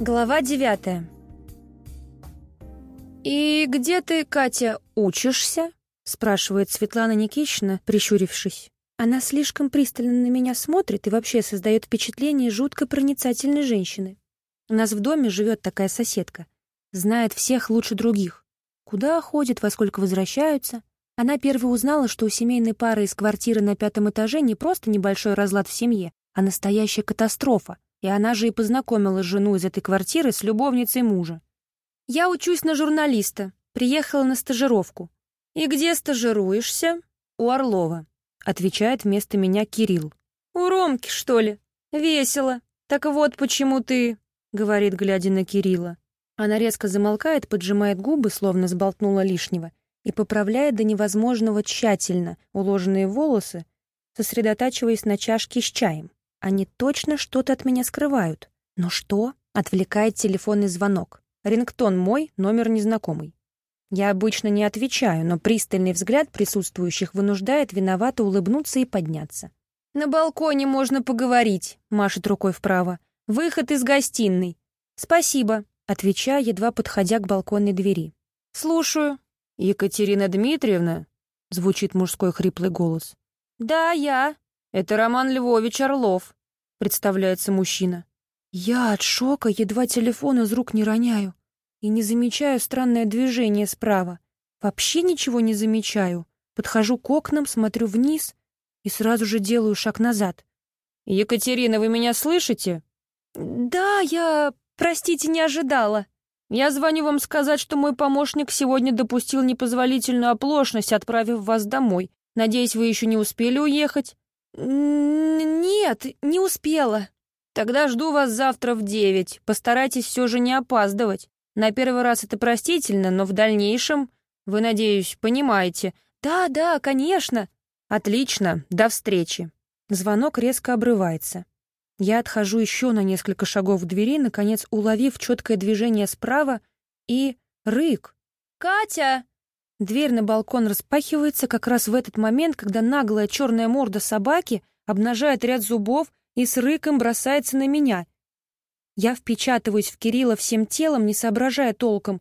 Глава девятая. «И где ты, Катя, учишься?» — спрашивает Светлана Никитична, прищурившись. Она слишком пристально на меня смотрит и вообще создает впечатление жутко проницательной женщины. У нас в доме живет такая соседка. Знает всех лучше других. Куда ходит, во сколько возвращаются. Она первой узнала, что у семейной пары из квартиры на пятом этаже не просто небольшой разлад в семье, а настоящая катастрофа. И она же и познакомила жену из этой квартиры с любовницей мужа. «Я учусь на журналиста. Приехала на стажировку». «И где стажируешься?» «У Орлова», — отвечает вместо меня Кирилл. «У Ромки, что ли? Весело. Так вот почему ты...» — говорит, глядя на Кирилла. Она резко замолкает, поджимает губы, словно сболтнула лишнего, и поправляет до невозможного тщательно уложенные волосы, сосредотачиваясь на чашке с чаем. Они точно что-то от меня скрывают. Но что? Отвлекает телефонный звонок. Рингтон мой, номер незнакомый. Я обычно не отвечаю, но пристальный взгляд присутствующих вынуждает виновато улыбнуться и подняться. «На балконе можно поговорить», — машет рукой вправо. «Выход из гостиной». «Спасибо», — отвечаю, едва подходя к балконной двери. «Слушаю». «Екатерина Дмитриевна?» — звучит мужской хриплый голос. «Да, я», «Это Роман Львович Орлов», — представляется мужчина. Я от шока едва телефон из рук не роняю и не замечаю странное движение справа. Вообще ничего не замечаю. Подхожу к окнам, смотрю вниз и сразу же делаю шаг назад. «Екатерина, вы меня слышите?» «Да, я... Простите, не ожидала». «Я звоню вам сказать, что мой помощник сегодня допустил непозволительную оплошность, отправив вас домой. Надеюсь, вы еще не успели уехать?» «Нет, не успела». «Тогда жду вас завтра в девять. Постарайтесь все же не опаздывать. На первый раз это простительно, но в дальнейшем, вы, надеюсь, понимаете». «Да, да, конечно». «Отлично. До встречи». Звонок резко обрывается. Я отхожу еще на несколько шагов к двери, наконец уловив четкое движение справа и рык. «Катя!» Дверь на балкон распахивается как раз в этот момент, когда наглая черная морда собаки обнажает ряд зубов и с рыком бросается на меня. Я впечатываюсь в Кирилла всем телом, не соображая толком,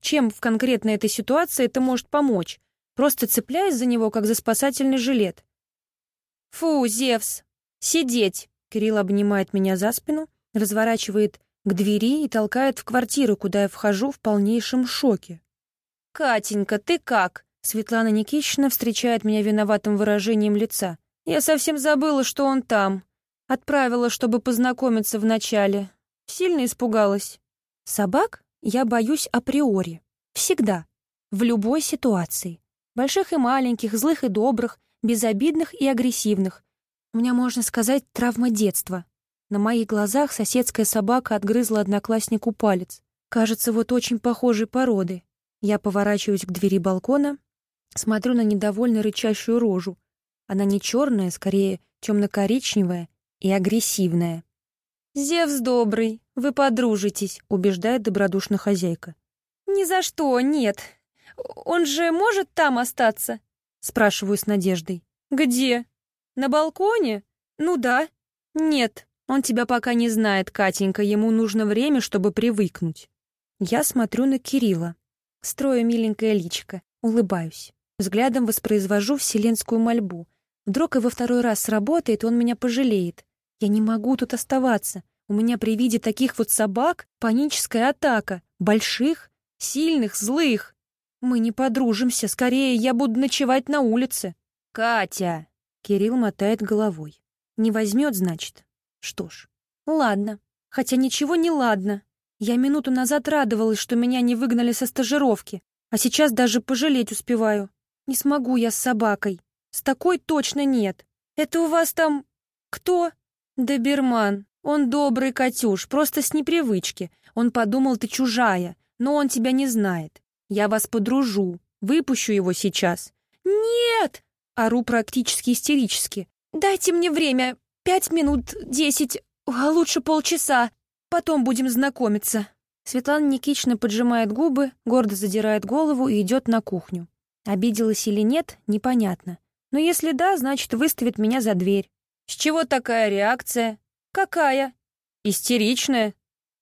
чем в конкретной этой ситуации это может помочь. Просто цепляюсь за него, как за спасательный жилет. «Фу, Зевс! Сидеть!» Кирилл обнимает меня за спину, разворачивает к двери и толкает в квартиру, куда я вхожу в полнейшем шоке. «Катенька, ты как?» Светлана Никитична встречает меня виноватым выражением лица. «Я совсем забыла, что он там. Отправила, чтобы познакомиться вначале. Сильно испугалась. Собак я боюсь априори. Всегда. В любой ситуации. Больших и маленьких, злых и добрых, безобидных и агрессивных. У меня, можно сказать, травма детства. На моих глазах соседская собака отгрызла однокласснику палец. Кажется, вот очень похожей породы. Я поворачиваюсь к двери балкона, смотрю на недовольно рычащую рожу. Она не черная, скорее темно-коричневая и агрессивная. «Зевс добрый, вы подружитесь», — убеждает добродушно хозяйка. «Ни за что, нет. Он же может там остаться?» — спрашиваю с надеждой. «Где? На балконе? Ну да. Нет, он тебя пока не знает, Катенька, ему нужно время, чтобы привыкнуть». Я смотрю на Кирилла. Строю миленькое личико, улыбаюсь. Взглядом воспроизвожу вселенскую мольбу. Вдруг и во второй раз сработает, он меня пожалеет. Я не могу тут оставаться. У меня при виде таких вот собак паническая атака. Больших, сильных, злых. Мы не подружимся, скорее я буду ночевать на улице. «Катя!» Кирилл мотает головой. «Не возьмет, значит?» Что ж, ладно. Хотя ничего не ладно. Я минуту назад радовалась, что меня не выгнали со стажировки, а сейчас даже пожалеть успеваю. Не смогу я с собакой. С такой точно нет. Это у вас там... кто? Доберман. Он добрый Катюш, просто с непривычки. Он подумал, ты чужая, но он тебя не знает. Я вас подружу. Выпущу его сейчас. Нет! Ору практически истерически. Дайте мне время. Пять минут, десять, а лучше полчаса. Потом будем знакомиться». Светлана Никитична поджимает губы, гордо задирает голову и идет на кухню. Обиделась или нет, непонятно. Но если да, значит, выставит меня за дверь. «С чего такая реакция?» «Какая?» «Истеричная».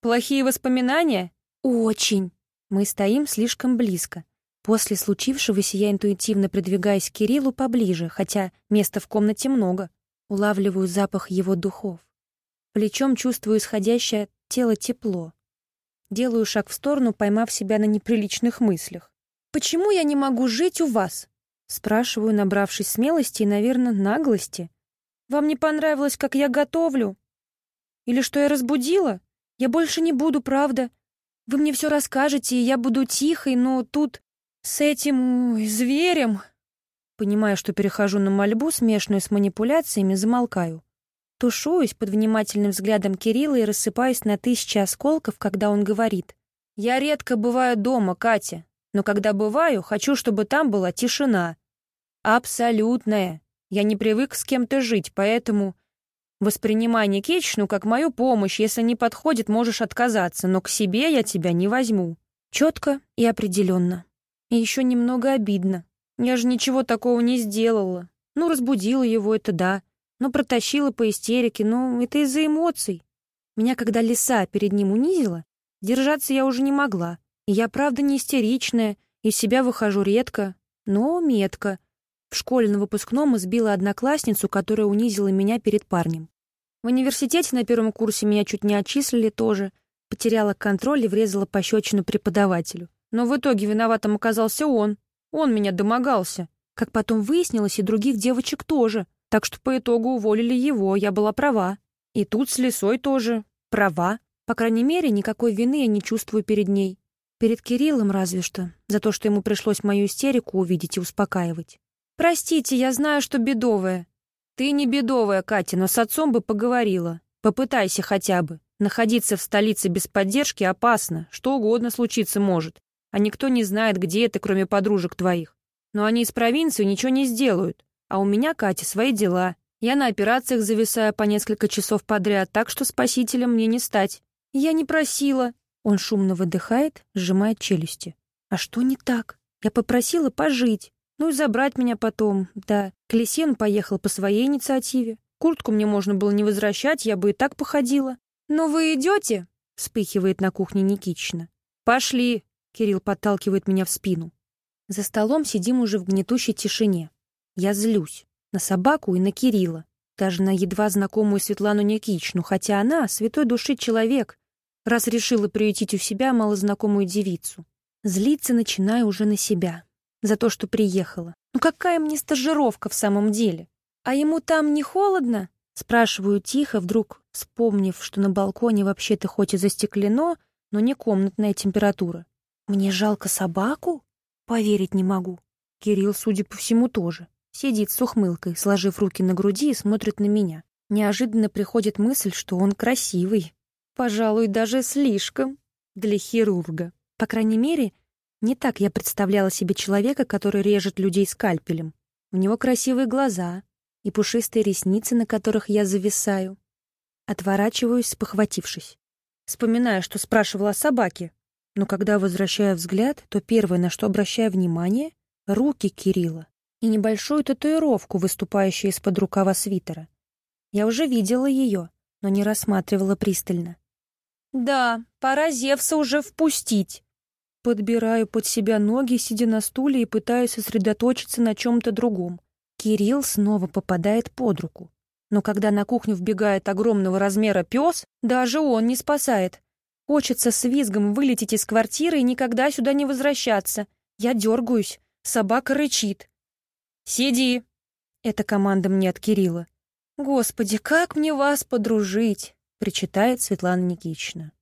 Плохие воспоминания? Очень. Мы стоим слишком близко. После случившегося я интуитивно придвигаюсь к Кириллу поближе, хотя места в комнате много. Улавливаю запах его духов. Плечом чувствую исходящее от тела тепло. Делаю шаг в сторону, поймав себя на неприличных мыслях. «Почему я не могу жить у вас?» Спрашиваю, набравшись смелости и, наверное, наглости. «Вам не понравилось, как я готовлю? Или что я разбудила? Я больше не буду, правда. Вы мне все расскажете, и я буду тихой, но тут с этим ой, зверем...» Понимая, что перехожу на мольбу, смешанную с манипуляциями, замолкаю. Тушуюсь под внимательным взглядом Кирилла и рассыпаюсь на тысячи осколков, когда он говорит. «Я редко бываю дома, Катя, но когда бываю, хочу, чтобы там была тишина. Абсолютная. Я не привык с кем-то жить, поэтому Воспринимай Никитичну как мою помощь. Если не подходит, можешь отказаться, но к себе я тебя не возьму. Четко и определенно. И еще немного обидно. Я же ничего такого не сделала. Ну, разбудила его, это да. Но протащила по истерике, ну, это из-за эмоций. Меня, когда лиса перед ним унизила, держаться я уже не могла. И я, правда, не истеричная, из себя выхожу редко, но метко. В школе на выпускном избила одноклассницу, которая унизила меня перед парнем. В университете на первом курсе меня чуть не отчислили тоже. Потеряла контроль и врезала пощечину преподавателю. Но в итоге виноватым оказался он. Он меня домогался. Как потом выяснилось, и других девочек тоже. Так что по итогу уволили его, я была права. И тут с лисой тоже. Права. По крайней мере, никакой вины я не чувствую перед ней. Перед Кириллом разве что. За то, что ему пришлось мою истерику увидеть и успокаивать. «Простите, я знаю, что бедовая». «Ты не бедовая, Катя, но с отцом бы поговорила. Попытайся хотя бы. Находиться в столице без поддержки опасно. Что угодно случиться может. А никто не знает, где это, кроме подружек твоих. Но они из провинции ничего не сделают. А у меня, Катя, свои дела. Я на операциях зависаю по несколько часов подряд, так что спасителем мне не стать. Я не просила». Он шумно выдыхает, сжимает челюсти. «А что не так? Я попросила пожить. Ну и забрать меня потом, да. Колесен поехал по своей инициативе. Куртку мне можно было не возвращать, я бы и так походила. «Но вы идете?» — вспыхивает на кухне Никитична. «Пошли!» — Кирилл подталкивает меня в спину. За столом сидим уже в гнетущей тишине. Я злюсь. На собаку и на Кирилла. Даже на едва знакомую Светлану Никитичну, хотя она — святой души человек, раз решила приютить у себя малознакомую девицу. Злиться начинаю уже на себя за то, что приехала. Ну какая мне стажировка в самом деле? А ему там не холодно? Спрашиваю тихо, вдруг вспомнив, что на балконе вообще-то хоть и застеклено, но не комнатная температура. Мне жалко собаку? Поверить не могу. Кирилл, судя по всему, тоже. Сидит с ухмылкой, сложив руки на груди и смотрит на меня. Неожиданно приходит мысль, что он красивый. Пожалуй, даже слишком для хирурга. По крайней мере, не так я представляла себе человека, который режет людей скальпелем. У него красивые глаза и пушистые ресницы, на которых я зависаю. Отворачиваюсь, похватившись. Вспоминаю, что спрашивала о собаке. Но когда возвращаю взгляд, то первое, на что обращаю внимание — руки Кирилла и небольшую татуировку, выступающую из-под рукава свитера. Я уже видела ее, но не рассматривала пристально. «Да, пора Зевса уже впустить», Подбираю под себя ноги, сидя на стуле и пытаюсь сосредоточиться на чем-то другом. Кирилл снова попадает под руку. Но когда на кухню вбегает огромного размера пес, даже он не спасает. Хочется с визгом вылететь из квартиры и никогда сюда не возвращаться. Я дергаюсь. Собака рычит. «Сиди!» — это команда мне от Кирилла. «Господи, как мне вас подружить!» — причитает Светлана Никитична.